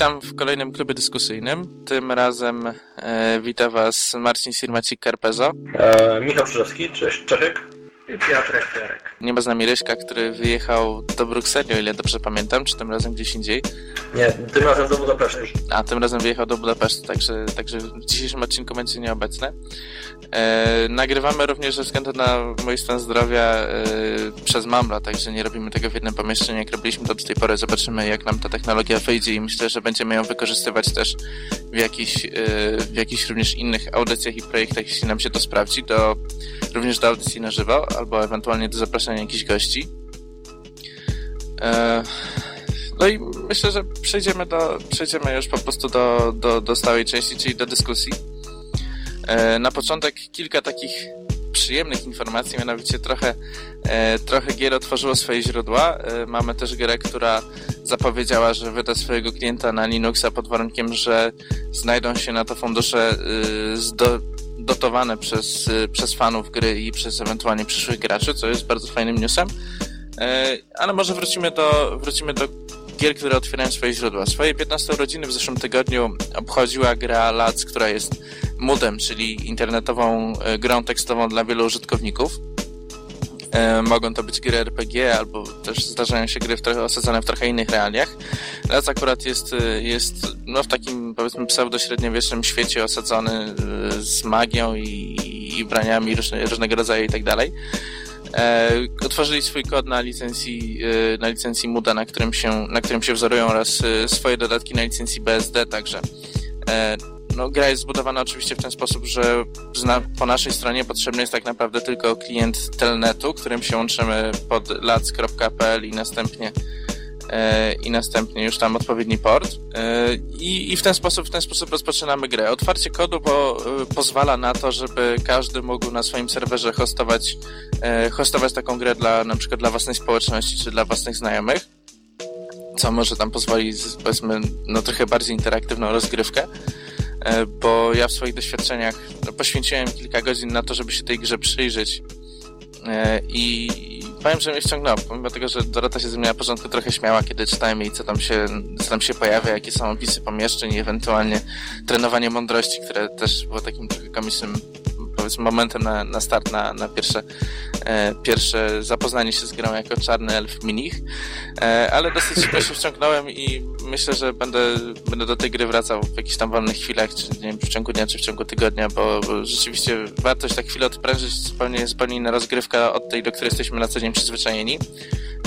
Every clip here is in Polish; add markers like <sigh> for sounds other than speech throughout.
Witam w kolejnym klubie dyskusyjnym. Tym razem e, wita Was Marcin Sirmacik-Karpezo. E, Michał Krzyżowski, cześć, Czechek. I Piotrek Fiorek. Nie ma z nami Ryśka, który wyjechał do Brukseli, o ile dobrze pamiętam, czy tym razem gdzieś indziej. Nie, tym razem do Budapesztu. A, tym razem wyjechał do Budapesztu, także, także w dzisiejszym odcinku będzie nieobecny. E, nagrywamy również ze względu na mój stan zdrowia e, przez Mambla, także nie robimy tego w jednym pomieszczeniu, jak robiliśmy to do tej pory. Zobaczymy, jak nam ta technologia wyjdzie i myślę, że będziemy ją wykorzystywać też w jakichś, e, w jakichś również innych audycjach i projektach, jeśli nam się to sprawdzi, do, również do audycji na żywo, albo ewentualnie do zapraszania jakichś gości. E, no i myślę, że przejdziemy, do, przejdziemy już po prostu do, do, do stałej części, czyli do dyskusji. E, na początek kilka takich przyjemnych informacji, mianowicie trochę, e, trochę gier otworzyło swoje źródła. E, mamy też grę, która zapowiedziała, że wyda swojego klienta na Linuxa pod warunkiem, że znajdą się na to fundusze dotowane przez, przez fanów gry i przez ewentualnie przyszłych graczy, co jest bardzo fajnym newsem. Ale może wrócimy do, wrócimy do gier, które otwierają swoje źródła. Swoje 15 urodziny w zeszłym tygodniu obchodziła gra LAC, która jest modem, czyli internetową e, grą tekstową dla wielu użytkowników. E, mogą to być gry RPG, albo też zdarzają się gry w trochę, osadzone w trochę innych realiach. LAC akurat jest, e, jest no, w takim powiedzmy pseudo-średniowiecznym świecie osadzony z magią i, i braniami różne, różnego rodzaju i tak dalej. E, otworzyli swój kod na licencji, e, na licencji Muda, na którym się, na którym się wzorują oraz e, swoje dodatki na licencji BSD także. E, no, gra jest zbudowana oczywiście w ten sposób, że zna, po naszej stronie potrzebny jest tak naprawdę tylko klient telnetu, którym się łączymy pod lac.pl i następnie i następnie już tam odpowiedni port e, i, i w ten sposób w ten sposób rozpoczynamy grę. Otwarcie kodu bo, e, pozwala na to, żeby każdy mógł na swoim serwerze hostować, hostować taką grę dla na przykład dla własnej społeczności czy dla własnych znajomych co może tam pozwolić, powiedzmy, no trochę bardziej interaktywną rozgrywkę, bo ja w swoich doświadczeniach no, poświęciłem kilka godzin na to, żeby się tej grze przyjrzeć i, powiem, że mnie wciągnęło, pomimo tego, że Dorota się ze mnie na początku trochę śmiała, kiedy czytałem jej, co tam się, co tam się pojawia, jakie są opisy pomieszczeń i ewentualnie trenowanie mądrości, które też było takim trochę komicznym powiedzmy momentem na, na start, na, na pierwsze, e, pierwsze zapoznanie się z grą jako czarny elf minich, e, ale dosyć szybko się wciągnąłem i myślę, że będę, będę do tej gry wracał w jakichś tam wolnych chwilach, czy nie wiem, w ciągu dnia, czy w ciągu tygodnia, bo, bo rzeczywiście warto się tak chwilę odprężyć, zupełnie, zupełnie inna rozgrywka od tej, do której jesteśmy na co dzień przyzwyczajeni.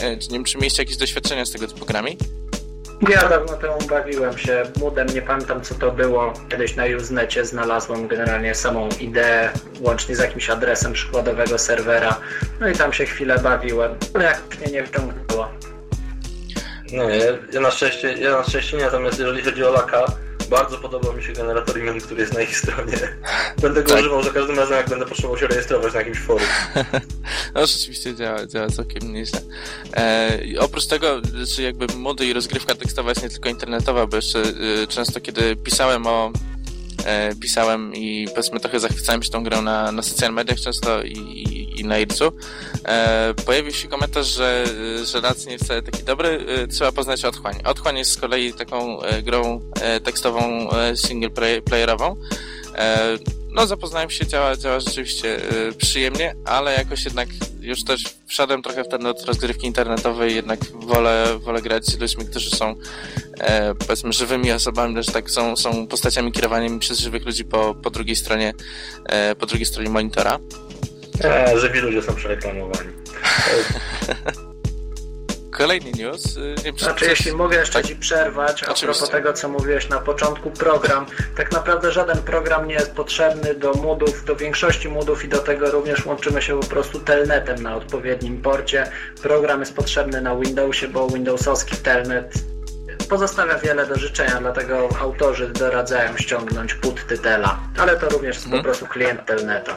E, nie wiem, czy mieliście jakieś doświadczenia z tego typu grami? Ja dawno temu bawiłem się mudem, nie pamiętam co to było. Kiedyś na Usenecie znalazłem generalnie samą ideę, łącznie z jakimś adresem przykładowego serwera. No i tam się chwilę bawiłem, ale jak mnie nie wciągnęło. No ja, ja, na szczęście, ja na szczęście nie, natomiast jeżeli chodzi o laka, bardzo podobał mi się generator imion, który jest na ich stronie. <laughs> Będę go tak. używał za każdym razem, jak będę potrzebował się rejestrować na jakimś forum. <laughs> no rzeczywiście działa, działa całkiem nieźle. E, oprócz tego, czy jakby mody i rozgrywka tekstowa jest nie tylko internetowa, bo jeszcze y, często kiedy pisałem o e, pisałem i powiedzmy trochę zachwycałem się tą grą na, na social mediach często i, i, i na Ircu. E, pojawił się komentarz, że, że Lac nie wcale taki dobry, e, trzeba poznać Otchłań. Otchłań jest z kolei taką e, grą e, tekstową e, single playerową. E, no zapoznałem się, działa, działa rzeczywiście przyjemnie, ale jakoś jednak już też wszedłem trochę w ten od rozgrywki internetowej, jednak wolę, wolę grać z ludźmi, którzy są e, powiedzmy żywymi osobami, że tak są, są postaciami kierowanymi przez żywych ludzi po, po drugiej stronie e, po drugiej stronie monitora. E, żywi ludzie są przereklamowani. <laughs> Kolejny news. Y, znaczy, jeśli mogę jeszcze tak? Ci przerwać, a Oczywiście. propos tego, co mówiłeś na początku, program. Tak naprawdę żaden program nie jest potrzebny do modów, do większości modów i do tego również łączymy się po prostu telnetem na odpowiednim porcie. Program jest potrzebny na Windowsie, bo Windowsowski telnet pozostawia wiele do życzenia, dlatego autorzy doradzają ściągnąć put tytela, ale to również jest hmm. po mhm. prostu klient telneta.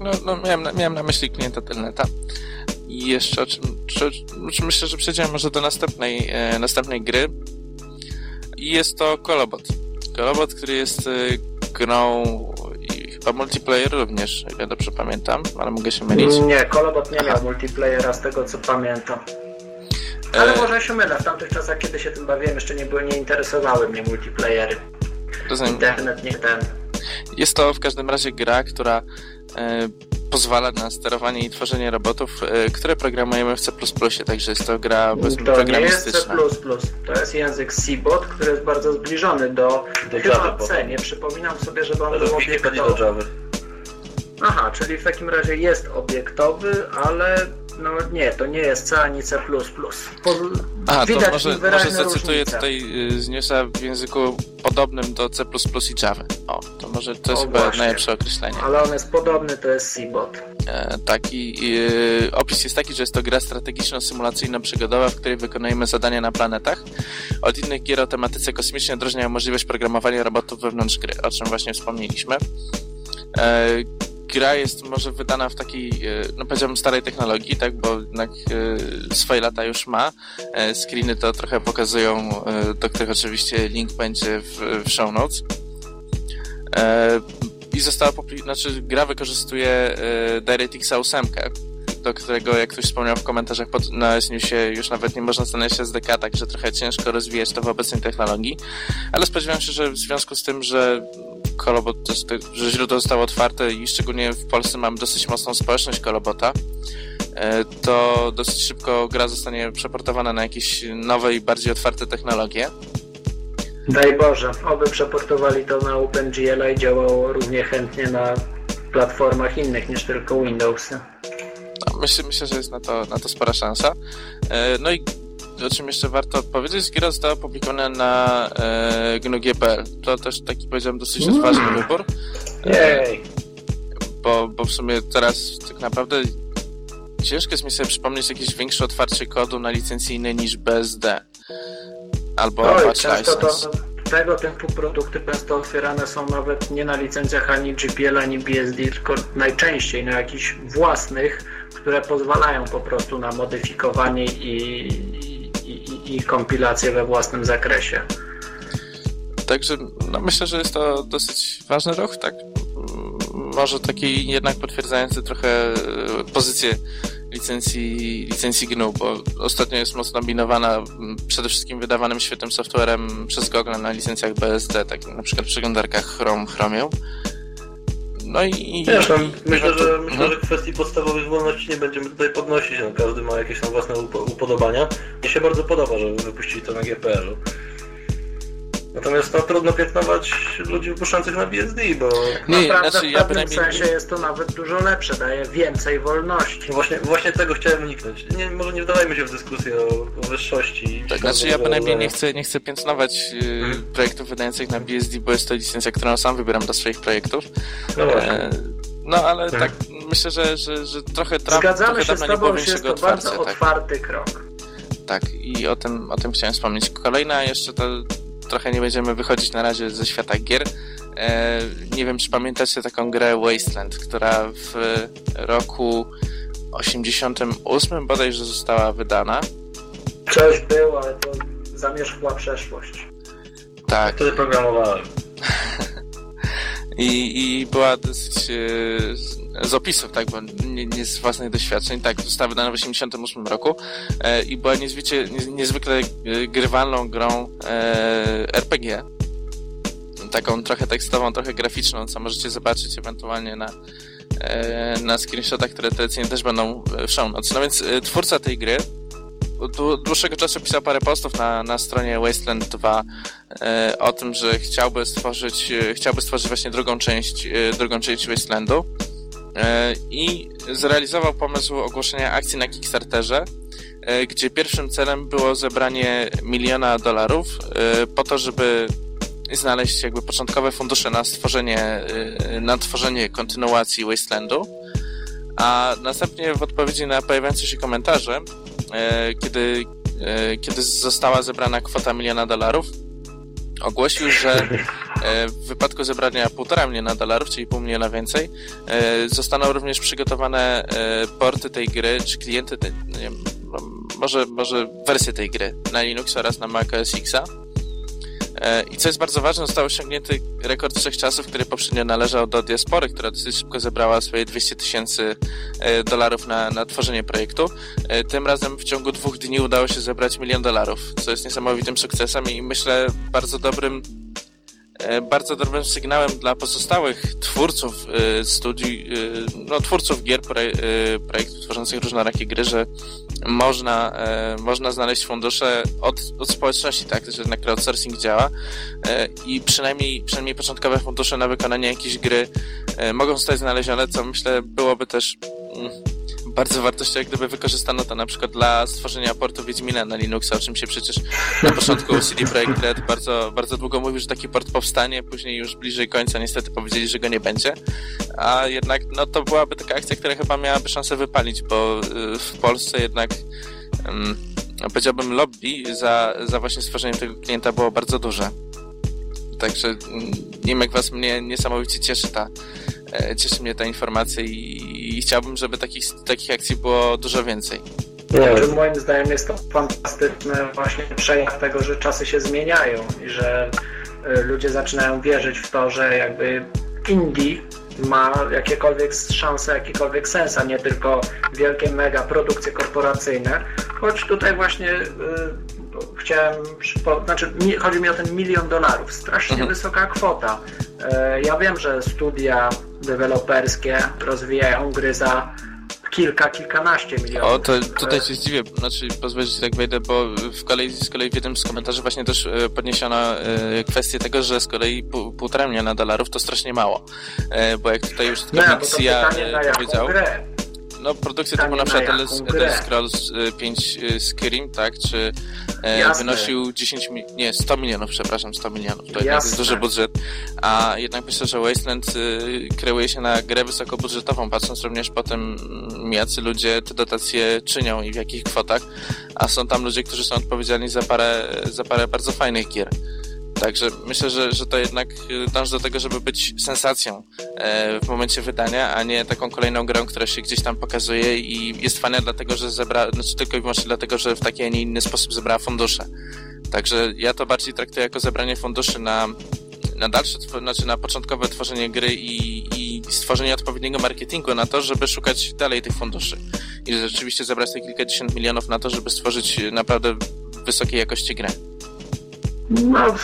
No, no miałem, na, miałem na myśli klienta telneta. I jeszcze, czy, czy, czy myślę, że przejdziemy może do następnej, e, następnej gry. I jest to Kolobot. Kolobot, który jest e, grą i chyba multiplayer również, ja dobrze pamiętam, ale mogę się mylić. Nie, Kolobot nie miał multiplayera z tego co pamiętam. Ale e... może się mylę, w tamtych czasach, kiedy się tym bawiłem, jeszcze nie, były, nie interesowały mnie multiplayery. Rozumiem. Internet nie ten. Jest to w każdym razie gra, która e, pozwala na sterowanie i tworzenie robotów, e, które programujemy w C++, także jest to gra to programistyczna. To nie jest C++, to jest język C-Bot, który jest bardzo zbliżony do, do chyba C. Nie przypominam sobie, żeby on był obiektowy. Aha, czyli w takim razie jest obiektowy, ale no nie, to nie jest C ani C++. Po, A, to może, może zacytuję tutaj y, z newsa w języku podobnym do C++ i Java. O, to może to jest o, chyba właśnie. najlepsze określenie. Ale on jest podobny, to jest C-Bot. E, tak i y, opis jest taki, że jest to gra strategiczno-symulacyjna-przygodowa, w której wykonujemy zadania na planetach. Od innych gier o tematyce kosmicznej odróżniają możliwość programowania robotów wewnątrz gry, o czym właśnie wspomnieliśmy. E, gra jest może wydana w takiej, e, no powiedziałbym starej technologii, tak, bo jednak e, swoje lata już ma. E, screeny to trochę pokazują, do których oczywiście link będzie w, w show notes. I została, znaczy gra wykorzystuje DirectX 8, do którego, jak ktoś wspomniał w komentarzach pod, na SNUSie, już nawet nie można znaleźć SDK, także trochę ciężko rozwijać to w obecnej technologii. Ale spodziewam się, że w związku z tym, że Kolobot, że źródło zostało otwarte i szczególnie w Polsce mamy dosyć mocną społeczność Kolobota, e, to dosyć szybko gra zostanie przeportowana na jakieś nowe i bardziej otwarte technologie. Daj Boże, oby przeportowali to na OpenGL i działało równie chętnie na platformach innych niż tylko Windows. No, myślę, myślę, że jest na to, na to spora szansa. E, no i o czym jeszcze warto powiedzieć, gra została opublikowana na e, GNU.gpl. To też taki, powiedziałem, dosyć mm. odważny wybór. E, bo, bo w sumie teraz tak naprawdę ciężko jest mi sobie przypomnieć jakieś większe otwarcie kodu na licencyjny niż BSD. Albo Oj, Apache License. To, tego typu produkty często otwierane są nawet nie na licencjach ani GPL, ani BSD, tylko najczęściej na jakichś własnych, które pozwalają po prostu na modyfikowanie i, i, kompilację we własnym zakresie. Także no myślę, że jest to dosyć ważny ruch, tak? Może taki jednak potwierdzający trochę e, pozycję licencji, licencji GNU, bo ostatnio jest mocno dominowana przede wszystkim wydawanym świetnym softwarem przez Google na licencjach BSD, tak na przykład w przeglądarkach Chrome, Chromium. No i... Wiesz, no, myślę, że, myślę, że kwestii podstawowych wolności nie będziemy tutaj podnosić. No, każdy ma jakieś tam własne upodobania. Mnie się bardzo podoba, że wypuścili to na GPL-u. Natomiast no, trudno piętnować ludzi wypuszczających na BSD, bo nie, naprawdę znaczy, w pewnym ja sensie jest to nawet dużo lepsze, daje więcej wolności. Właśnie, właśnie tego chciałem uniknąć. Nie, może nie wdawajmy się w dyskusję o, o wyższości. Tak, znaczy ja bynajmniej nie chcę, nie chcę piętnować yy, hmm. projektów wydających na BSD, bo jest to licencja, którą sam wybieram do swoich projektów. No właśnie. E, no ale hmm. tak, myślę, że, że, że trochę traf, Zgadzamy trochę się z tobą, że jest to bardzo tak. otwarty krok. Tak, i o tym, o tym chciałem wspomnieć. Kolejna jeszcze to trochę nie będziemy wychodzić na razie ze świata gier. E, nie wiem, czy pamiętacie taką grę Wasteland, która w roku 88 bodajże została wydana. Coś było, ale to zamierzchła przeszłość. Tak. Wtedy programowałem. <laughs> I, I była dosyć e, z opisów, tak, bo nie, nie z własnych doświadczeń, tak, została wydana w 88 roku e, i była niezwykle, niezwykle grywalną grą e, RPG. Taką trochę tekstową, trochę graficzną, co możecie zobaczyć ewentualnie na, e, na screenshotach, które tradycyjnie też będą w show notes. No więc e, twórca tej gry od dłuższego czasu pisał parę postów na, na stronie Wasteland 2 e, o tym, że chciałby stworzyć, e, chciałby stworzyć właśnie drugą część, e, drugą część Wastelandu i zrealizował pomysł ogłoszenia akcji na Kickstarterze, e, gdzie pierwszym celem było zebranie miliona dolarów e, po to, żeby znaleźć jakby początkowe fundusze na stworzenie, na tworzenie kontynuacji Wastelandu, a następnie w odpowiedzi na pojawiające się komentarze E, kiedy, e, kiedy została zebrana kwota miliona dolarów, ogłosił, że e, w wypadku zebrania półtora miliona dolarów, czyli pół miliona więcej, zostaną również przygotowane porty tej gry, czy klienty, tej, wiem, może, może wersje tej gry na Linux oraz na Mac OS Xa. E, I co jest bardzo ważne, został osiągnięty rekord wszechczasów, który poprzednio należał do Diaspory, która dosyć szybko zebrała swoje 200 tysięcy e, dolarów na, na tworzenie projektu. E, tym razem w ciągu dwóch dni udało się zebrać milion dolarów, co jest niesamowitym sukcesem i myślę bardzo dobrym E, bardzo dobrym sygnałem dla pozostałych twórców e, studii, e, no twórców gier, projektów tworzących różnorakie gry, że można, można znaleźć fundusze od, od społeczności, tak, że jednak crowdsourcing działa i przynajmniej, przynajmniej początkowe fundusze na wykonanie jakiejś gry mogą zostać znalezione, co myślę byłoby też bardzo wartościowe, gdyby wykorzystano to na przykład dla stworzenia portu Wiedźmina na Linuxa, o czym się przecież na początku CD Projekt Red bardzo, bardzo długo mówił, że taki port powstanie, później już bliżej końca niestety powiedzieli, że go nie będzie, a jednak no to byłaby taka akcja, która chyba miałaby szansę wypalić, bo y, w Polsce jednak um, powiedziałbym lobby za, za właśnie stworzenie tego klienta było bardzo duże. Także jak was mnie niesamowicie cieszy ta, cieszy mnie ta informacja i, i chciałbym, żeby takich, takich akcji było dużo więcej. Nie, moim zdaniem jest to fantastyczny właśnie przejaw tego, że czasy się zmieniają i że e, ludzie zaczynają wierzyć w to, że jakby indie ma jakiekolwiek szanse, jakikolwiek sens, a nie tylko wielkie mega produkcje korporacyjne. Choć tutaj właśnie y, chciałem, znaczy chodzi mi o ten milion dolarów, strasznie mhm. wysoka kwota. Y, ja wiem, że studia deweloperskie rozwijają gry za kilka, kilkanaście milionów. O, to tutaj się zdziwię, znaczy pozwolić, że tak wejdę, bo w kolei, z kolei w jednym z komentarzy właśnie też e, podniesiono e, kwestię tego, że z kolei pół, półtora miliona dolarów to strasznie mało, e, bo jak tutaj już tylko Sia powiedział... Grę? No, produkcje typu na przykład Elder Scrolls 5 y, y, Skyrim, tak, czy e, wynosił 10, nie, 100 milionów, przepraszam, 100 milionów, to jednak jest duży budżet, a jednak myślę, że Wasteland y, kreuje się na grę wysokobudżetową, patrząc również po tym, mm, jacy ludzie te dotacje czynią i w jakich kwotach, a są tam ludzie, którzy są odpowiedzialni za parę, za parę bardzo fajnych gier. Także myślę, że, że to jednak y, dąży do tego, żeby być sensacją e, w momencie wydania, a nie taką kolejną grą, która się gdzieś tam pokazuje i jest fajna dlatego, że zebrała, znaczy tylko i wyłącznie dlatego, że w taki, a nie inny sposób zebrała fundusze. Także ja to bardziej traktuję jako zebranie funduszy na, na dalsze, znaczy na początkowe tworzenie gry i, i stworzenie odpowiedniego marketingu na to, żeby szukać dalej tych funduszy. I rzeczywiście zebrać te kilkadziesiąt milionów na to, żeby stworzyć naprawdę wysokiej jakości grę. No,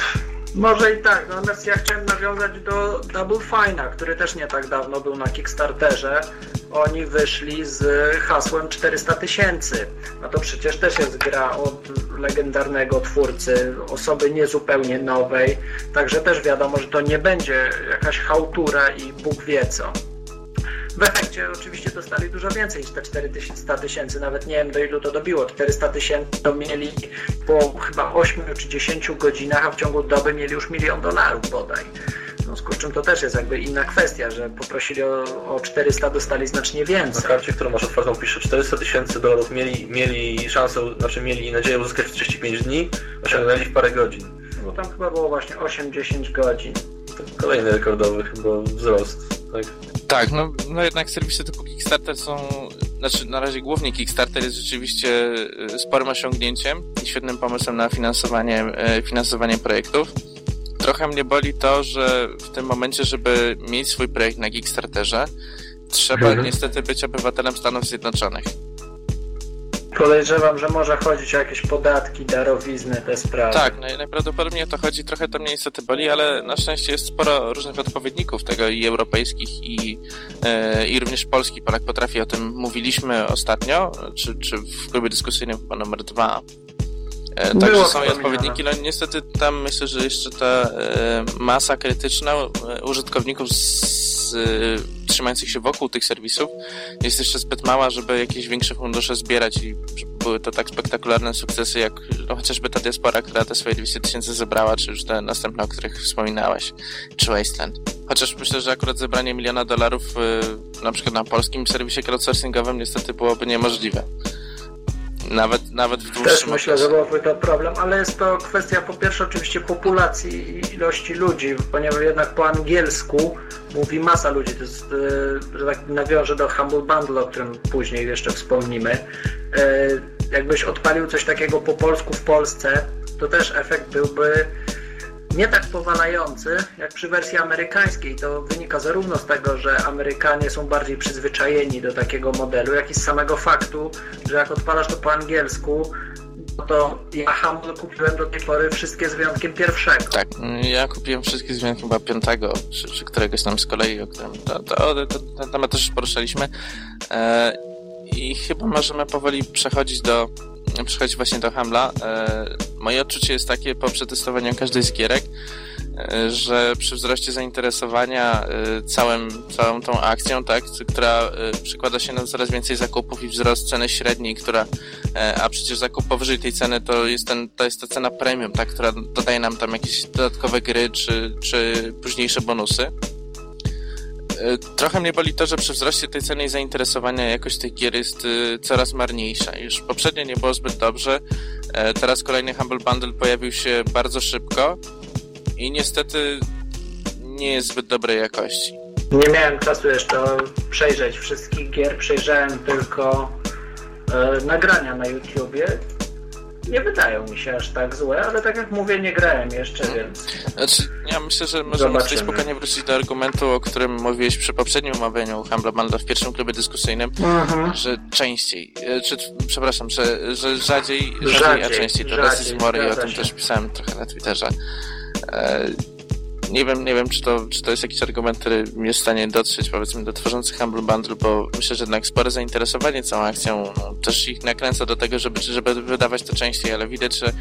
może i tak, natomiast ja chciałem nawiązać do Double Fine'a, który też nie tak dawno był na Kickstarterze. Oni wyszli z hasłem 400 tysięcy. No to przecież też jest gra od legendarnego twórcy, osoby niezupełnie nowej, także też wiadomo, że to nie będzie jakaś chałtura i Bóg wie co. W efekcie oczywiście dostali dużo więcej niż te 400 tysięcy, nawet nie wiem do ilu to dobiło. 400 tysięcy to mieli po chyba 8 czy 10 godzinach, a w ciągu doby mieli już milion dolarów bodaj. W związku z czym to też jest jakby inna kwestia, że poprosili o, o 400, dostali znacznie więcej. Na karcie, którą masz otwartą, pisze 400 tysięcy dolarów mieli, mieli szansę, znaczy mieli nadzieję uzyskać w 35 dni, osiągnęli w parę godzin. No tam chyba było właśnie 8-10 godzin. Kolejny rekordowy chyba wzrost, tak? Tak, no, no jednak serwisy typu Kickstarter są, znaczy na razie głównie Kickstarter jest rzeczywiście y, sporym osiągnięciem i świetnym pomysłem na finansowanie, y, finansowanie projektów. Trochę mnie boli to, że w tym momencie, żeby mieć swój projekt na Kickstarterze, trzeba mhm. niestety być obywatelem Stanów Zjednoczonych. Podejrzewam, że może chodzić o jakieś podatki, darowizny, te sprawy. Tak, no najprawdopodobniej o to chodzi, trochę to mnie niestety boli, ale na szczęście jest sporo różnych odpowiedników tego i europejskich i, e, i również polskich. Polak potrafi, o tym mówiliśmy ostatnio, czy, czy w klubie dyskusyjnym chyba numer dwa. E, także są i odpowiedniki, no niestety tam myślę, że jeszcze ta e, masa krytyczna e, użytkowników z, trzymających się wokół tych serwisów jest jeszcze zbyt mała, żeby jakieś większe fundusze zbierać i żeby były to tak spektakularne sukcesy, jak no, chociażby ta diaspora, która te swoje 200 tysięcy zebrała, czy już te następne, o których wspominałeś, czy Wasteland. Chociaż myślę, że akurat zebranie miliona dolarów na przykład na polskim serwisie crowdsourcingowym niestety byłoby niemożliwe. Nawet, nawet w dłuższym Też myślę, że byłoby to problem, ale jest to kwestia po pierwsze oczywiście populacji i ilości ludzi, ponieważ jednak po angielsku mówi masa ludzi. To jest, e, że tak nawiążę do Humble Bundle, o którym później jeszcze wspomnimy. E, jakbyś odpalił coś takiego po polsku w Polsce, to też efekt byłby nie tak powalający jak przy wersji amerykańskiej. To wynika zarówno z tego, że Amerykanie są bardziej przyzwyczajeni do takiego modelu, jak i z samego faktu, że jak odpalasz to po angielsku, no to ja Humble kupiłem do tej pory wszystkie z wyjątkiem pierwszego. Tak, ja kupiłem wszystkie z wyjątkiem chyba piątego, czy, czy któregoś tam z kolei, o którym to, to, to, ten temat też poruszaliśmy. E, I chyba możemy powoli przechodzić do przechodzić właśnie do Hamla. E, moje odczucie jest takie po przetestowaniu każdej z gierek, e, że przy wzroście zainteresowania e, całym, całą tą akcją, tak, która przykłada się na coraz więcej zakupów i wzrost ceny średniej, która, a przecież zakup powyżej tej ceny to jest, ten, to jest ta cena premium, tak, która dodaje nam tam jakieś dodatkowe gry czy, czy późniejsze bonusy. E, trochę mnie boli to, że przy wzroście tej ceny i zainteresowania jakość tych gier jest y, coraz marniejsza. Już poprzednio nie było zbyt dobrze, e, teraz kolejny Humble Bundle pojawił się bardzo szybko i niestety nie jest zbyt dobrej jakości. Nie miałem czasu jeszcze przejrzeć wszystkich gier, przejrzałem tylko e, nagrania na YouTubie nie wydają mi się aż tak złe, ale tak jak mówię, nie grałem jeszcze, hmm. więc... Znaczy, ja myślę, że możemy Zobaczymy. tutaj spokojnie wrócić do argumentu, o którym mówiłeś przy poprzednim omawianiu Humble Bundle w pierwszym klubie dyskusyjnym, mhm. że częściej, e, czy, przepraszam, że, że rzadziej, rzadziej, rzadziej a częściej to More i o tym też pisałem trochę na Twitterze. E, nie wiem, nie wiem, czy to, czy to jest jakiś argument, który jest w stanie dotrzeć, powiedzmy, do tworzących Humble Bundle, bo myślę, że jednak spore zainteresowanie całą akcją no, też ich nakręca do tego, żeby, żeby wydawać to częściej, ale widać, że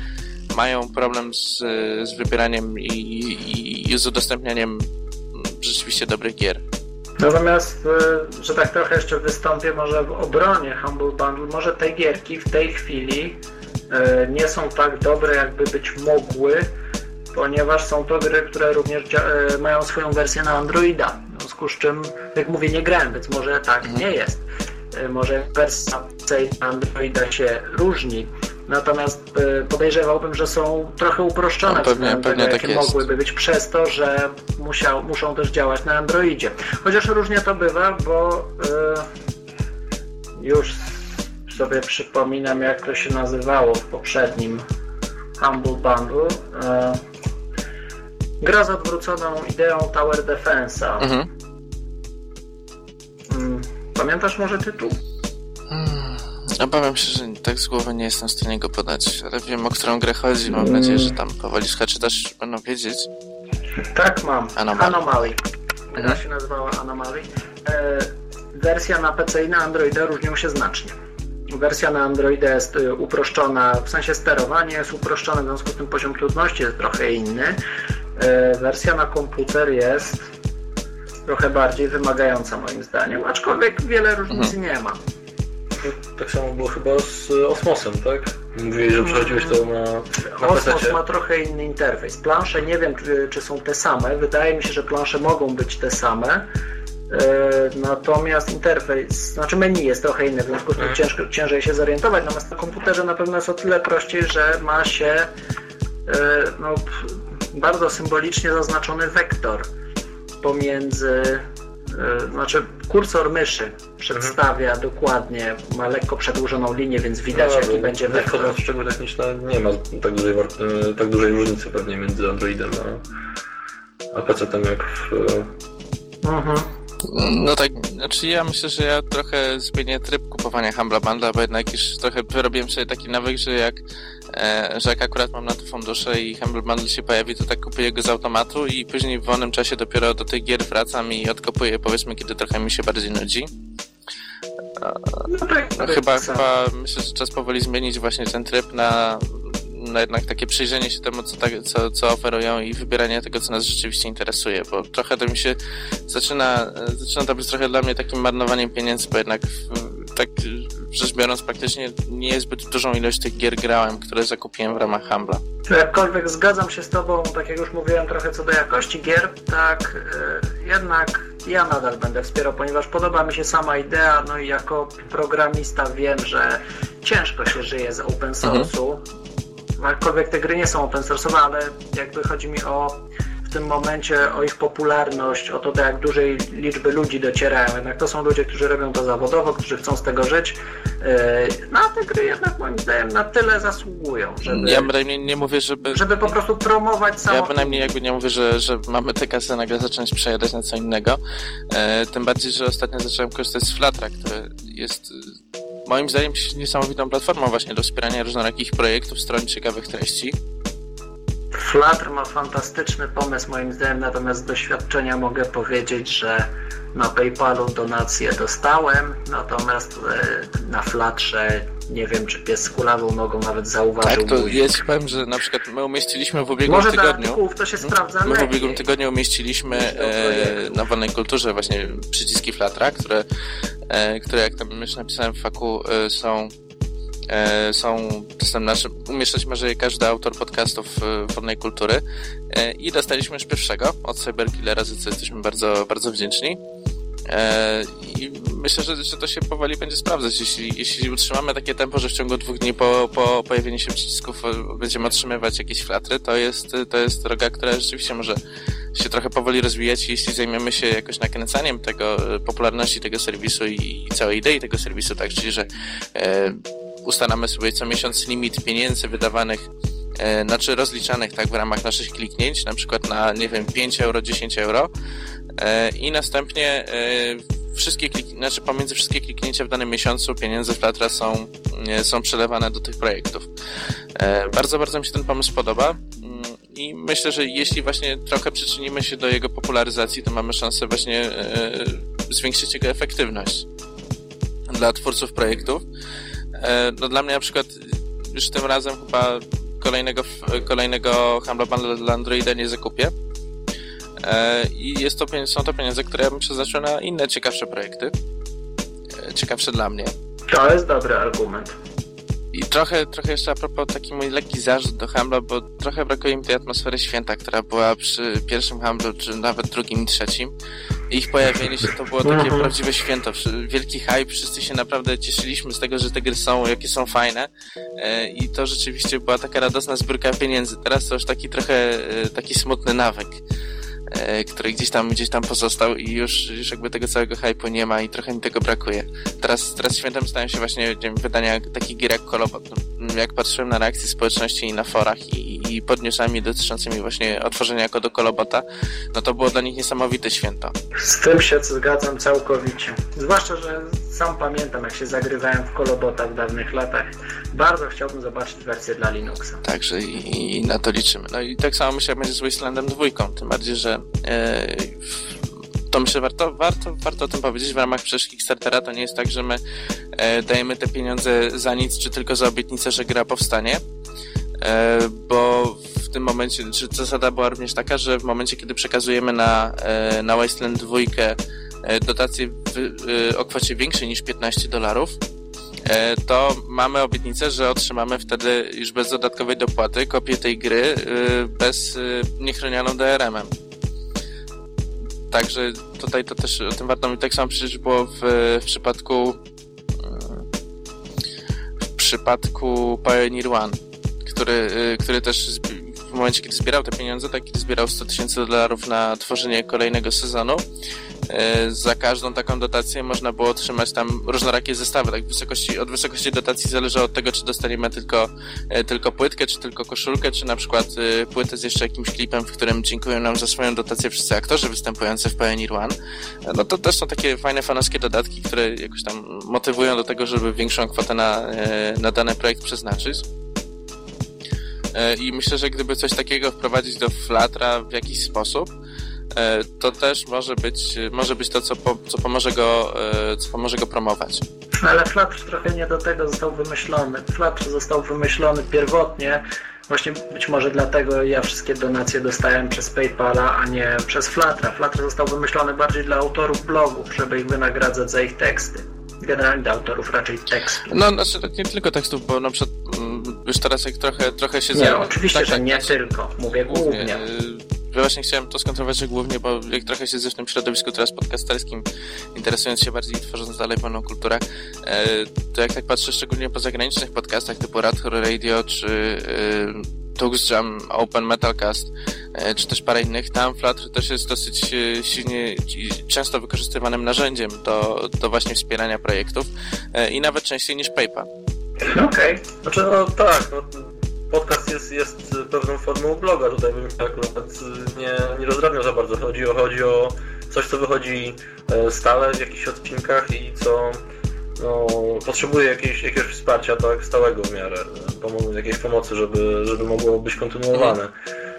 mają problem z, z wybieraniem i, i, i z udostępnianiem rzeczywiście dobrych gier. Natomiast, y, że tak trochę jeszcze wystąpię może w obronie Humble Bundle, może te gierki w tej chwili y, nie są tak dobre, jakby być mogły, ponieważ są to gry, które również e, mają swoją wersję na Androida. W związku z czym, jak mówię, nie grałem, więc może tak mhm. nie jest. E, może wersja Androida się różni. Natomiast e, podejrzewałbym, że są trochę uproszczone no, pewnie, pewnie tego, tak jakie jest. mogłyby być przez to, że musiał, muszą też działać na Androidzie. Chociaż różnie to bywa, bo yy, już sobie przypominam, jak to się nazywało w poprzednim Humble Bundle. Yy, Gra z odwróconą ideą Tower Defense'a. Mhm. Mm, pamiętasz może tytuł? Hmm, obawiam się, że tak z głowy nie jestem w stanie go podać, ale wiem o którą grę chodzi. Mam hmm. nadzieję, że tam powoli słuchacze też będą wiedzieć. Tak, mam. Anomaly. Anomaly. Gra mhm. się nazywała Anomaly. E, wersja na PC i na Androida różnią się znacznie. Wersja na Androida jest y, uproszczona, w sensie sterowanie jest uproszczone, w związku z tym poziom trudności jest trochę inny. E, wersja na komputer jest trochę bardziej wymagająca moim zdaniem, aczkolwiek wiele różnicy mhm. nie ma. Tak samo było chyba z Osmosem, tak? Mówiłeś, że przechodziłeś to na, na Osmos ma trochę inny interfejs. Plansze nie wiem, czy, czy, są te same. Wydaje mi się, że plansze mogą być te same. E, natomiast interfejs, znaczy menu jest trochę inny, w związku z tym mhm. ciężko, ciężej się zorientować. Natomiast na komputerze na pewno jest o tyle prościej, że ma się e, no, bardzo symbolicznie zaznaczony wektor pomiędzy e, znaczy kursor myszy przedstawia mhm. dokładnie, ma lekko przedłużoną linię, więc widać no, jaki będzie wektor. Szczegóły techniczne nie ma tak dużej, e, tak dużej różnicy pewnie między Androidem a, a PC-tem jak w... Mhm. No tak, znaczy ja myślę, że ja trochę zmienię tryb kupowania Humble Bundle, bo jednak już trochę wyrobiłem sobie taki nawyk, że jak, e, że jak akurat mam na to fundusze i Humble Bundle się pojawi, to tak kupuję go z automatu i później w wolnym czasie dopiero do tych gier wracam i odkopuję, powiedzmy, kiedy trochę mi się bardziej nudzi. No, tak, no, chyba, chyba myślę, że czas powoli zmienić właśnie ten tryb na na jednak takie przyjrzenie się temu, co, tak, co, co oferują i wybieranie tego, co nas rzeczywiście interesuje, bo trochę to mi się zaczyna, zaczyna to być trochę dla mnie takim marnowaniem pieniędzy, bo jednak tak rzecz biorąc praktycznie nie jest zbyt dużą ilość tych gier grałem, które zakupiłem w ramach Humbla. Jakkolwiek zgadzam się z Tobą, tak jak już mówiłem trochę co do jakości gier, tak yy, jednak ja nadal będę wspierał, ponieważ podoba mi się sama idea, no i jako programista wiem, że ciężko się żyje z open source'u, mhm jakkolwiek te gry nie są open source'owe, ale jakby chodzi mi o w tym momencie o ich popularność, o to, do jak dużej liczby ludzi docierają. Jednak to są ludzie, którzy robią to zawodowo, którzy chcą z tego żyć. No a te gry jednak moim zdaniem na tyle zasługują, żeby... Ja bynajmniej nie mówię, żeby... Żeby po prostu promować samo... Ja bynajmniej jakby nie mówię, że, że mamy te kasy nagle zacząć przejadać na co innego. E, tym bardziej, że ostatnio zacząłem korzystać z Flatra, który jest moim zdaniem niesamowitą platformą właśnie do wspierania różnorakich projektów, stron ciekawych treści. Flutter ma fantastyczny pomysł moim zdaniem, natomiast z doświadczenia mogę powiedzieć, że na PayPalu donację dostałem, natomiast e, na Flatrze nie wiem, czy pies z kulawą nogą nawet zauważył. Tak, to jest, powiem, że na przykład my umieściliśmy w ubiegłym Może tygodniu... Może to się sprawdza My w ubiegłym tygodniu umieściliśmy e, na Wolnej Kulturze właśnie przyciski Flatra, które, które jak tam już napisałem w faku, e, są e, są dostępne, umieszczać może każdy autor podcastów e, Wolnej Kultury e, i dostaliśmy już pierwszego od Cyberkillera, za co jesteśmy bardzo, bardzo wdzięczni. E, I myślę, że, że to się powoli będzie sprawdzać. Jeśli, jeśli utrzymamy takie tempo, że w ciągu dwóch dni po, po pojawieniu się przycisków będziemy otrzymywać jakieś flatry, to jest, to jest droga, która rzeczywiście może się trochę powoli rozwijać. Jeśli zajmiemy się jakoś nakręcaniem tego, e, popularności tego serwisu i, i całej idei tego serwisu, tak, czyli że e, ustalamy sobie co miesiąc limit pieniędzy wydawanych e, znaczy rozliczanych tak w ramach naszych kliknięć, na przykład na, nie wiem, 5 euro, 10 euro, E, i następnie e, wszystkie klik, znaczy pomiędzy wszystkie kliknięcia w danym miesiącu pieniądze Flatra są, e, są przelewane do tych projektów. Bardzo, bardzo mi się ten pomysł podoba i myślę, że jeśli właśnie trochę przyczynimy się do jego popularyzacji, to mamy szansę właśnie zwiększyć jego efektywność dla twórców projektów. No dla mnie na przykład już tym razem chyba kolejnego, kolejnego Humble Bundle dla Androida nie zakupię, E, I jest to, są to pieniądze, które ja bym przeznaczył na inne ciekawsze projekty. E, ciekawsze dla mnie. To jest dobry argument. I trochę, trochę jeszcze a propos taki mój lekki zarzut do Hambla, bo trochę brakuje mi tej atmosfery święta, która była przy pierwszym Hamblu, czy nawet drugim i trzecim. Ich pojawienie się to było takie mhm. prawdziwe święto. Wielki hype, wszyscy się naprawdę cieszyliśmy z tego, że te gry są, jakie są fajne. E, I to rzeczywiście była taka radosna zbiórka pieniędzy. Teraz to już taki trochę taki smutny nawyk. E, który gdzieś tam, gdzieś tam pozostał i już, już jakby tego całego hype'u nie ma i trochę mi tego brakuje. Teraz, teraz świętem stają się właśnie wiem, wydania takich gier jak. No, jak patrzyłem na reakcje społeczności na forach i, i pod newsami dotyczącymi właśnie otworzenia kodu Kolobota, no to było dla nich niesamowite święto. Z tym się zgadzam całkowicie. Zwłaszcza, że sam pamiętam, jak się zagrywałem w Kolobota w dawnych latach. Bardzo chciałbym zobaczyć wersję dla Linuxa. Także i, i na to liczymy. No i tak samo myślę, będzie z Wastelandem dwójką, tym bardziej, że e, to myślę, warto, warto, warto o tym powiedzieć. W ramach przecież Kickstartera to nie jest tak, że my e, dajemy te pieniądze za nic, czy tylko za obietnicę, że gra powstanie. E, bo w tym momencie, czy zasada była również taka, że w momencie, kiedy przekazujemy na, e, na Wasteland 2 e, dotację w, o kwocie większej niż 15 dolarów, to mamy obietnicę, że otrzymamy wtedy już bez dodatkowej dopłaty kopię tej gry bez niechronioną DRM-em. Także tutaj to też o tym warto mi tak samo przecież było w, w przypadku w przypadku Pioneer One który, który też w momencie, kiedy zbierał te pieniądze, tak kiedy zbierał 100 tysięcy dolarów na tworzenie kolejnego sezonu, za każdą taką dotację można było otrzymać tam różnorakie zestawy. Tak wysokości, od wysokości dotacji zależy od tego, czy dostaniemy tylko, y, tylko płytkę, czy tylko koszulkę, czy na przykład płytę z jeszcze jakimś klipem, w którym dziękują nam za swoją dotację wszyscy aktorzy występujący w Pioneer One. No to też są takie fajne fanowskie dodatki, które jakoś tam motywują do tego, żeby większą kwotę na, na dany projekt przeznaczyć. E, i myślę, że gdyby coś takiego wprowadzić do Flatra w jakiś sposób, e, to też może być, może być to, co, po, co, pomoże go, e, co pomoże go promować. Ale Flatr trochę nie do tego został wymyślony. Flatr został wymyślony pierwotnie, właśnie być może dlatego ja wszystkie donacje dostałem przez PayPala, a nie przez Flatra. Flatr został wymyślony bardziej dla autorów blogów, żeby ich wynagradzać za ich teksty generalnie dla autorów raczej tekstów. No, znaczy nie tylko tekstów, bo na przykład mm, już teraz jak trochę, trochę się... Nie, oczywiście, tak, że tak, nie tak, tylko, mówię głównie. głównie. Właśnie chciałem to skontrolować głównie, bo jak trochę siedzę w tym środowisku teraz podcasterskim, interesując się bardziej, tworząc dalej pełną kulturę, e, to jak tak patrzę szczególnie po zagranicznych podcastach typu Radhor Radio czy e, Tux Jam Open Metalcast, czy też parę innych. Tam Flutter też jest dosyć silnie, często wykorzystywanym narzędziem do, do właśnie wspierania projektów i nawet częściej niż PayPal. Okej. Okay. Znaczy, no tak, no, podcast jest, jest pewną formą bloga, tutaj bym akurat nie, nie rozdrabniał za bardzo. Chodzi o, chodzi o coś, co wychodzi e, stale w jakichś odcinkach i co no, potrzebuje jakiegoś, jakiegoś wsparcia tak stałego w miarę, jakiejś pomocy, żeby, żeby mogło być kontynuowane.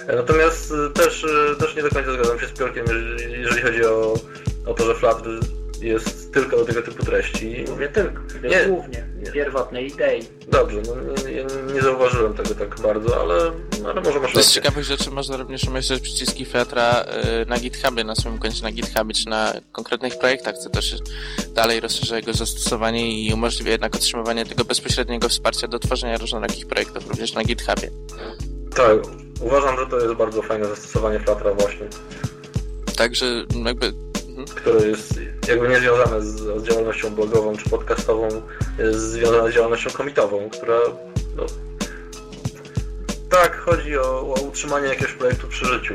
E, natomiast też, e, też nie do końca zgadzam się z Piorkiem, jeżeli, jeżeli chodzi o, o to, że Flutter jest tylko do tego typu treści. Nie tylko, nie, głównie, nie. pierwotnej idei. Dobrze, no nie, nie, zauważyłem tego tak bardzo, ale, ale może masz To jest ciekawych rzeczy, można również umieszczać przyciski Featra y, na GitHubie, na swoim koncie na GitHubie, czy na konkretnych projektach, co też dalej rozszerza jego zastosowanie i umożliwia jednak otrzymywanie tego bezpośredniego wsparcia do tworzenia różnorakich projektów, również na GitHubie. Tak, uważam, że to jest bardzo fajne zastosowanie Featra właśnie. Także jakby które jest jakby nie związane z, z działalnością blogową czy podcastową, jest związane z działalnością komitową, która no, tak, chodzi o, o utrzymanie jakiegoś projektu przy życiu.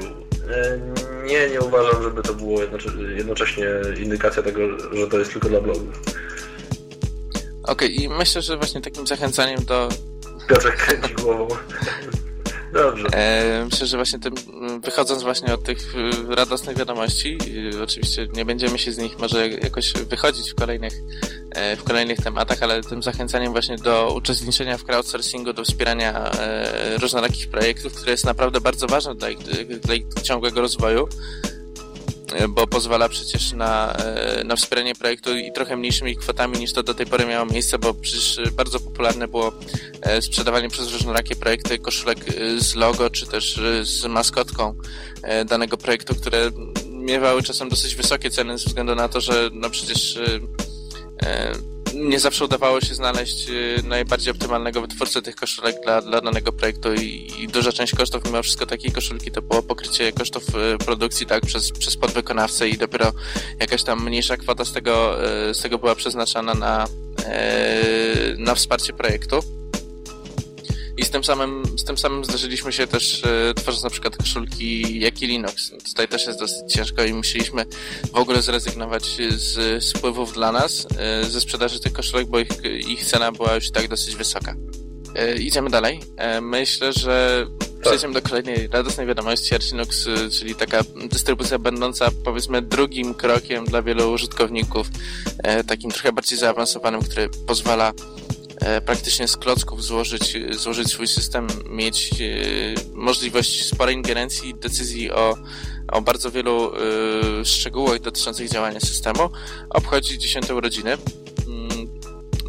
E, nie, nie uważam, żeby to było jednocześnie indykacja tego, że to jest tylko dla blogów. Okej, okay, i myślę, że właśnie takim zachęcaniem do... Piotrek kręci głową. <laughs> Dobrze. E, myślę, że właśnie tym, wychodząc właśnie od tych e, radosnych wiadomości, e, oczywiście nie będziemy się z nich może jakoś wychodzić w kolejnych, e, w kolejnych tematach, ale tym zachęcaniem właśnie do uczestniczenia w crowdsourcingu, do wspierania różnorakich projektów, które jest naprawdę bardzo ważne dla ich, dla ich ciągłego rozwoju bo pozwala przecież na, e, na wspieranie projektu i trochę mniejszymi kwotami niż to do tej pory miało miejsce, bo przecież bardzo popularne było e, sprzedawanie przez różnorakie projekty koszulek e, z logo, czy też z maskotką danego projektu, które miewały czasem dosyć wysokie ceny ze względu na to, że no przecież nie zawsze udawało się znaleźć y, najbardziej optymalnego wytwórcę tych koszulek dla, dla danego projektu i, i duża część kosztów mimo wszystko takiej koszulki to było pokrycie kosztów y, produkcji tak przez, przez podwykonawcę i dopiero jakaś tam mniejsza kwota z tego, y, z tego była przeznaczana na, na wsparcie projektu. I z tym samym, z tym samym zdarzyliśmy się też e, tworząc na przykład koszulki jak i Linux. Tutaj też jest dosyć ciężko i musieliśmy w ogóle zrezygnować z spływów dla nas, e, ze sprzedaży tych koszulek, bo ich, ich cena była już tak dosyć wysoka. E, idziemy dalej. E, myślę, że przejdziemy do kolejnej radosnej wiadomości Arch Linux, e, czyli taka dystrybucja będąca powiedzmy drugim krokiem dla wielu użytkowników, e, takim trochę bardziej zaawansowanym, który pozwala praktycznie z klocków złożyć, złożyć swój system, mieć e, możliwość sporej ingerencji decyzji o, o bardzo wielu e, szczegółach dotyczących działania systemu, obchodzi 10 urodziny. Mm,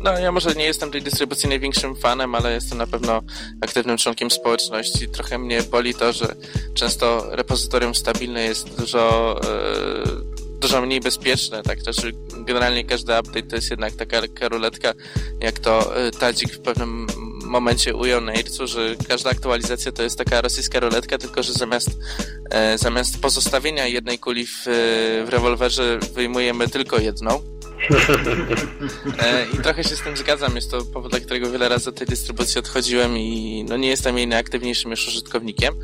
no, ja może nie jestem tej dystrybucji największym fanem, ale jestem na pewno aktywnym członkiem społeczności. Trochę mnie boli to, że często repozytorium stabilne jest dużo dużo mniej bezpieczne, tak? Znaczy, generalnie każdy update to jest jednak taka ruletka, jak to y, Tadzik w pewnym momencie ujął na Ircu, że każda aktualizacja to jest taka rosyjska ruletka, tylko że zamiast, e, zamiast pozostawienia jednej kuli w, w rewolwerze wyjmujemy tylko jedną E, I trochę się z tym zgadzam. Jest to powód, dla którego wiele razy od tej dystrybucji odchodziłem i no nie jestem jej najaktywniejszym już użytkownikiem.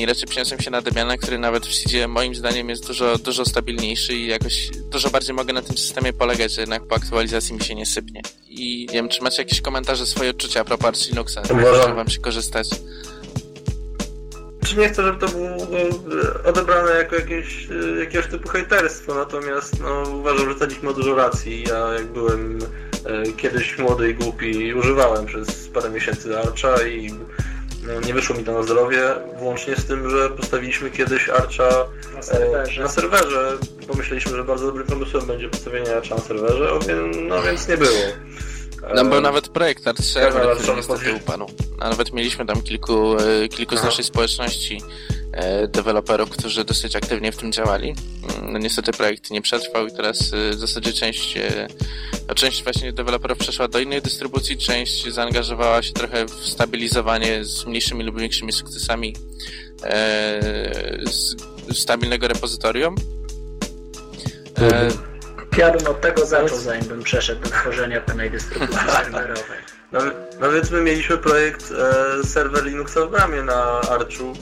I raczej przeniosłem się na Debiana, który nawet w Seedzie moim zdaniem jest dużo, dużo stabilniejszy i jakoś dużo bardziej mogę na tym systemie polegać, że jednak po aktualizacji mi się nie sypnie. I nie wiem, czy macie jakieś komentarze, swoje odczucia a propos Linuxa? Może wam się korzystać. Czy nie chcę, żeby to było e, odebrane jako jakieś, e, jakiegoś typu hejterstwo, natomiast no, uważam, że Tadzik ma dużo racji. Ja jak byłem e, kiedyś młody i głupi, używałem przez parę miesięcy Archa i no, nie wyszło mi to na zdrowie, włącznie z tym, że postawiliśmy kiedyś Archa na serwerze. na serwerze. Pomyśleliśmy, że bardzo dobrym pomysłem będzie postawienie Archa na serwerze, no więc nie było. No bo nawet projekt Art Server, który niestety upadł. A nawet mieliśmy tam kilku, e, kilku z naszej społeczności e, deweloperów, którzy dosyć aktywnie w tym działali. Mm, no niestety projekt nie przetrwał i teraz e, w zasadzie część, no część właśnie deweloperów przeszła do innej dystrybucji, część zaangażowała się trochę w stabilizowanie z mniejszymi lub większymi sukcesami stabilnego repozytorium. Mhm. Ja bym od tego zaczął, zanim bym przeszedł do tworzenia pełnej dystrybucji <laughs> serwerowej. No, no więc my mieliśmy projekt e, serwer Linuxa w ramie na Archu,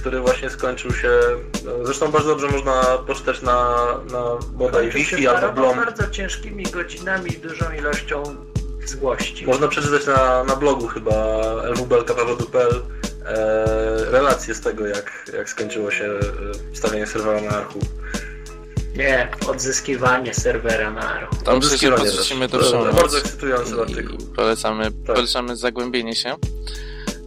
który właśnie skończył się, no, zresztą bardzo dobrze można poczytać na, na bodaj Wi-Fi albo blog. bardzo ciężkimi godzinami i dużą ilością złości. Można przeczytać na, na blogu chyba lwbl.pl e, relacje z tego, jak, jak skończyło się e, stawianie serwera na Archu. Nie, odzyskiwanie serwera na Archu. Tam że podrzucimy do show Bardzo ekscytujący artykuł. Polecamy, tak. polecamy zagłębienie się.